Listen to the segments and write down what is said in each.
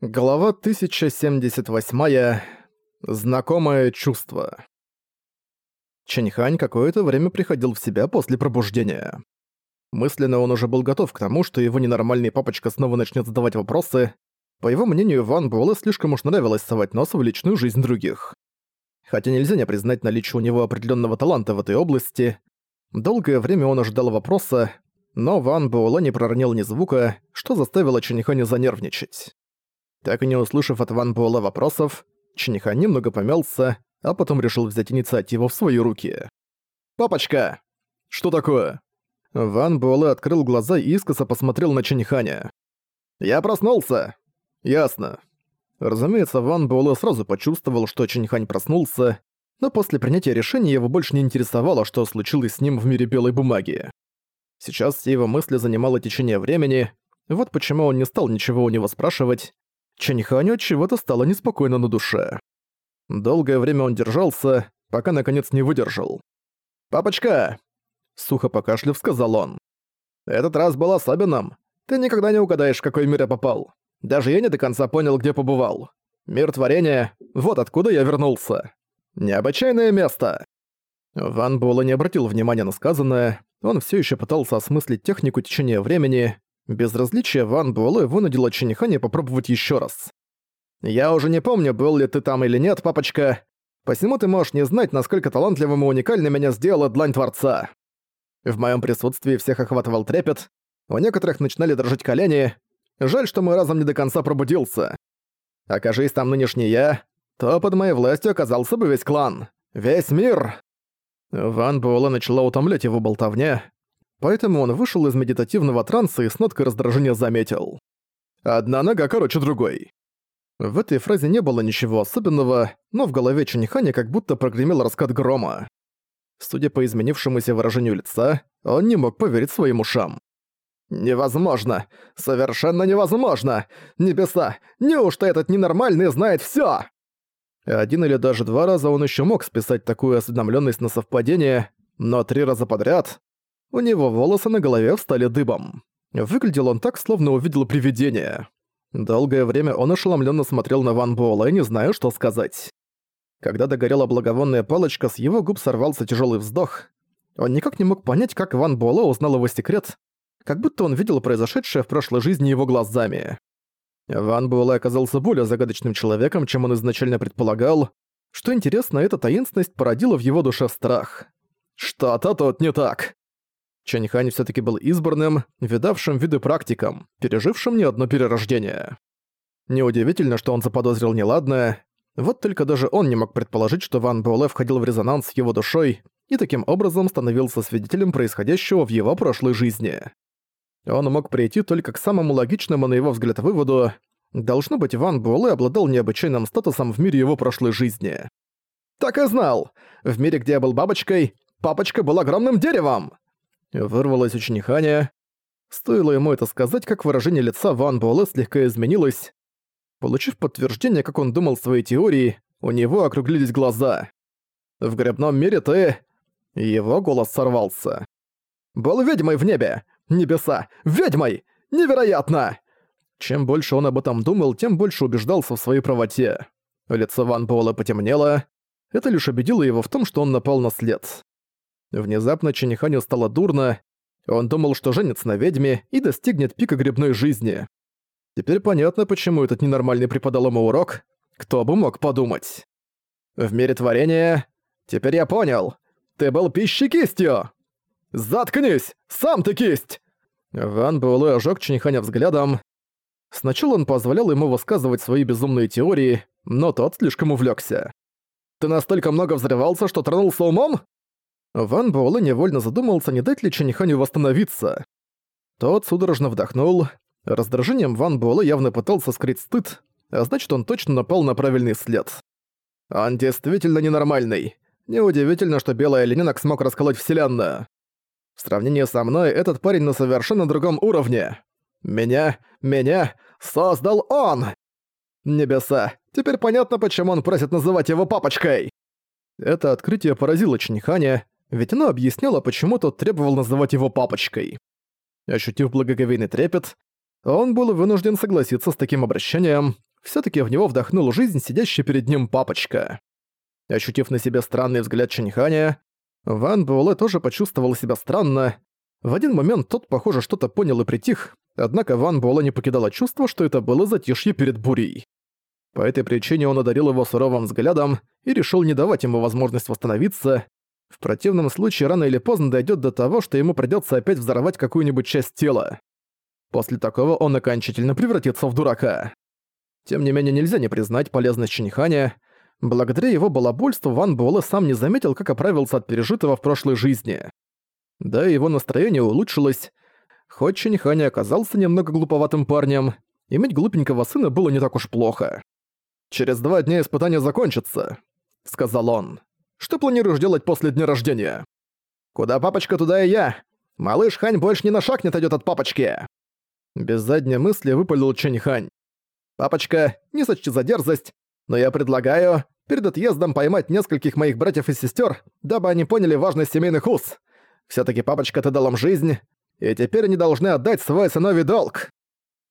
Глава 1078. Знакомое чувство. Чэньхань какое-то время приходил в себя после пробуждения. Мысленно он уже был готов к тому, что его ненормальный папочка снова начнет задавать вопросы. По его мнению, Ван Буэлэ слишком уж нравилось совать нос в личную жизнь других. Хотя нельзя не признать наличие у него определенного таланта в этой области. Долгое время он ожидал вопроса, но Ван Буэлэ не проронил ни звука, что заставило Чэньханя занервничать. Так и не услышав от Ван Буэлла вопросов, Чиниха немного помялся, а потом решил взять инициативу в свои руки. «Папочка!» «Что такое?» Ван Буэлэ открыл глаза и искоса посмотрел на Чиниханя. «Я проснулся!» «Ясно». Разумеется, Ван Буэлэ сразу почувствовал, что Чинихань проснулся, но после принятия решения его больше не интересовало, что случилось с ним в мире белой бумаги. Сейчас все его мысли занимало течение времени, вот почему он не стал ничего у него спрашивать, Чаньханю от чего-то стало неспокойно на душе. Долгое время он держался, пока наконец не выдержал. «Папочка!» — сухо покашляв, сказал он. «Этот раз был особенным. Ты никогда не угадаешь, в какой мир я попал. Даже я не до конца понял, где побывал. Мир творения — вот откуда я вернулся. Необычайное место!» Ван Буэлэ не обратил внимания на сказанное, он все еще пытался осмыслить технику течения времени, Безразличие Ван Буэлэ вынудило Чиниханя попробовать еще раз. «Я уже не помню, был ли ты там или нет, папочка. Посему ты можешь не знать, насколько талантливым и уникальным меня сделала Длань Творца». В моем присутствии всех охватывал трепет, у некоторых начинали дрожать колени. Жаль, что мой разум не до конца пробудился. Окажись там нынешний я, то под моей властью оказался бы весь клан. Весь мир. Ван Буэлэ начала утомлять его болтовня, Поэтому он вышел из медитативного транса и с ноткой раздражения заметил. «Одна нога короче другой». В этой фразе не было ничего особенного, но в голове Чуниханя как будто прогремел раскат грома. Судя по изменившемуся выражению лица, он не мог поверить своим ушам. «Невозможно! Совершенно невозможно! Небеса! Неужто этот ненормальный знает всё?» Один или даже два раза он ещё мог списать такую осведомлённость на совпадение, но три раза подряд у него волосы на голове встали дыбом. Выглядел он так, словно увидел привидение. Долгое время он ошеломленно смотрел на Ван Буэлла, не зная, что сказать. Когда догорела благовонная палочка, с его губ сорвался тяжелый вздох. Он никак не мог понять, как Ван Буэлла узнал его секрет, как будто он видел произошедшее в прошлой жизни его глазами. Ван Буэлэ оказался более загадочным человеком, чем он изначально предполагал. Что интересно, эта таинственность породила в его душе страх. Что-то тут не так. Чаньхань все таки был избранным, видавшим виды практиком, пережившим не одно перерождение. Неудивительно, что он заподозрил неладное, вот только даже он не мог предположить, что Ван Буэлэ входил в резонанс с его душой и таким образом становился свидетелем происходящего в его прошлой жизни. Он мог прийти только к самому логичному, на его взгляд, выводу Должно быть, Ван Буэлэ обладал необычайным статусом в мире его прошлой жизни. «Так и знал! В мире, где я был бабочкой, папочка был огромным деревом!» Вырвалось у Чиниханя. Стоило ему это сказать, как выражение лица Ван Буэлэ слегка изменилось. Получив подтверждение, как он думал своей теории, у него округлились глаза. «В грибном мире ты...» Его голос сорвался. «Был ведьмой в небе! Небеса! Ведьмой! Невероятно!» Чем больше он об этом думал, тем больше убеждался в своей правоте. Лицо Ван Буэлла потемнело. Это лишь убедило его в том, что он напал на след. Внезапно Чиниханю стало дурно, он думал, что женится на ведьме и достигнет пика грибной жизни. Теперь понятно, почему этот ненормальный преподал ему урок. Кто бы мог подумать. В мире творения... Теперь я понял. Ты был пищей кистью! Заткнись! Сам ты кисть! Ван Буэлэ ожёг Чиниханя взглядом. Сначала он позволял ему высказывать свои безумные теории, но тот слишком увлёкся. «Ты настолько много взрывался, что тронулся умом?» Ван Буэлэ невольно задумался, не дать ли Чаниханю восстановиться. Тот судорожно вдохнул. Раздражением Ван Буэлэ явно пытался скрыть стыд, а значит, он точно напал на правильный след. Он действительно ненормальный. Неудивительно, что Белый Олененок смог расколоть Вселенную. В сравнении со мной, этот парень на совершенно другом уровне. Меня, меня создал он! Небеса, теперь понятно, почему он просит называть его папочкой. Это открытие поразило Чиниханя, ведь оно объясняло, почему тот требовал называть его папочкой. Ощутив благоговейный трепет, он был вынужден согласиться с таким обращением, все таки в него вдохнул жизнь сидящий перед ним папочка. Ощутив на себе странный взгляд Чаньханя, Ван Буэлэ тоже почувствовал себя странно. В один момент тот, похоже, что-то понял и притих, однако Ван Буэлэ не покидало чувство, что это было затишье перед бурей. По этой причине он одарил его суровым взглядом и решил не давать ему возможность восстановиться. В противном случае рано или поздно дойдет до того, что ему придется опять взорвать какую-нибудь часть тела. После такого он окончательно превратится в дурака. Тем не менее, нельзя не признать полезность Чиниханя. Благодаря его балабольству Ван Буэлэ сам не заметил, как оправился от пережитого в прошлой жизни. Да, его настроение улучшилось. Хоть Чиниханя оказался немного глуповатым парнем, иметь глупенького сына было не так уж плохо. «Через два дня испытание закончится», — сказал он. «Что планируешь делать после дня рождения?» «Куда папочка, туда и я. Малыш Хань больше ни на шаг не отойдет от папочки». Без задней мысли выпалил Чэнь Хань. «Папочка, не сочти за дерзость, но я предлагаю перед отъездом поймать нескольких моих братьев и сестер, дабы они поняли важность семейных уз. все таки папочка, ты дал им жизнь, и теперь они должны отдать свой сыновий долг».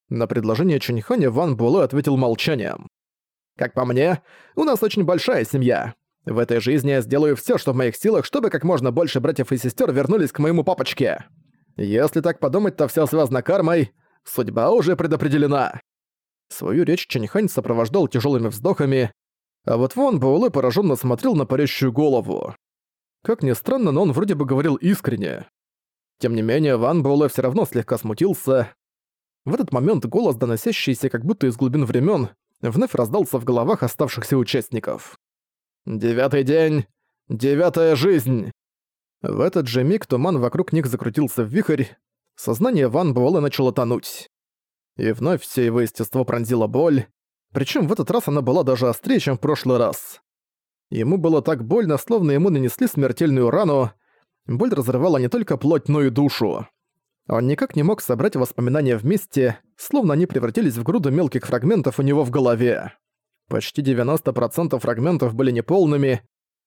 На предложение Чэньханя Ван Буэлэ ответил молчанием. «Как по мне, у нас очень большая семья. В этой жизни я сделаю все, что в моих силах, чтобы как можно больше братьев и сестер вернулись к моему папочке. Если так подумать, то все связано кармой, Судьба уже предопределена. Свою речь Чаньхань сопровождал тяжелыми вздохами, а вот Вон Баулэ пораженно смотрел на парящую голову. Как ни странно, но он вроде бы говорил искренне. Тем не менее, Ван Баулэ все равно слегка смутился. В этот момент голос, доносящийся как будто из глубин времен, вновь раздался в головах оставшихся участников. «Девятый день! Девятая жизнь!» В этот же миг туман вокруг них закрутился в вихрь, сознание Ван Буэлла начало тонуть. И вновь все его естество пронзила боль, причем в этот раз она была даже острее, чем в прошлый раз. Ему было так больно, словно ему нанесли смертельную рану. Боль разрывала не только плоть, но и душу. Он никак не мог собрать воспоминания вместе, словно они превратились в груду мелких фрагментов у него в голове. Почти 90% фрагментов были неполными,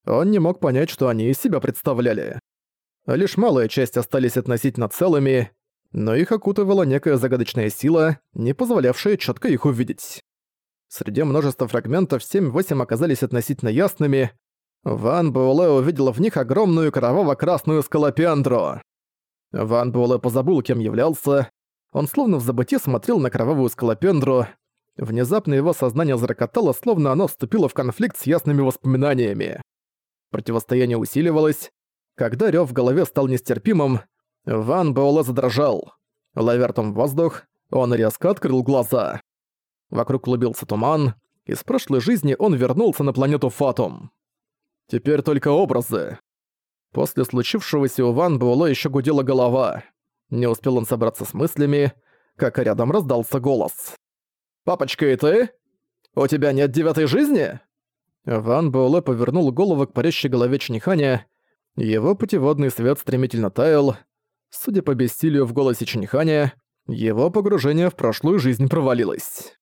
он не мог понять, что они из себя представляли. Лишь малая часть остались относительно целыми, но их окутывала некая загадочная сила, не позволявшая четко их увидеть. Среди множества фрагментов 7-8 оказались относительно ясными. Ван Буэлэ увидел в них огромную кроваво-красную скалопендру. Ван Буэлэ позабыл, кем являлся. Он словно в забытье смотрел на кровавую скалопендру. Внезапно его сознание зарокотало, словно оно вступило в конфликт с ясными воспоминаниями. Противостояние усиливалось. Когда рёв в голове стал нестерпимым, Ван Буэлэ задрожал. Ловя ртом воздух, он резко открыл глаза. Вокруг клубился туман. Из прошлой жизни он вернулся на планету Фатум. Теперь только образы. После случившегося у Ван Буэлэ ещё гудела голова. Не успел он собраться с мыслями, как рядом раздался голос. «Папочка, и ты? У тебя нет девятой жизни?» Ван Буэлэ повернул голову к парящей голове Чниханя. Его путеводный свет стремительно таял, Судя по бессилию в голосе Чиньханя, его погружение в прошлую жизнь провалилось.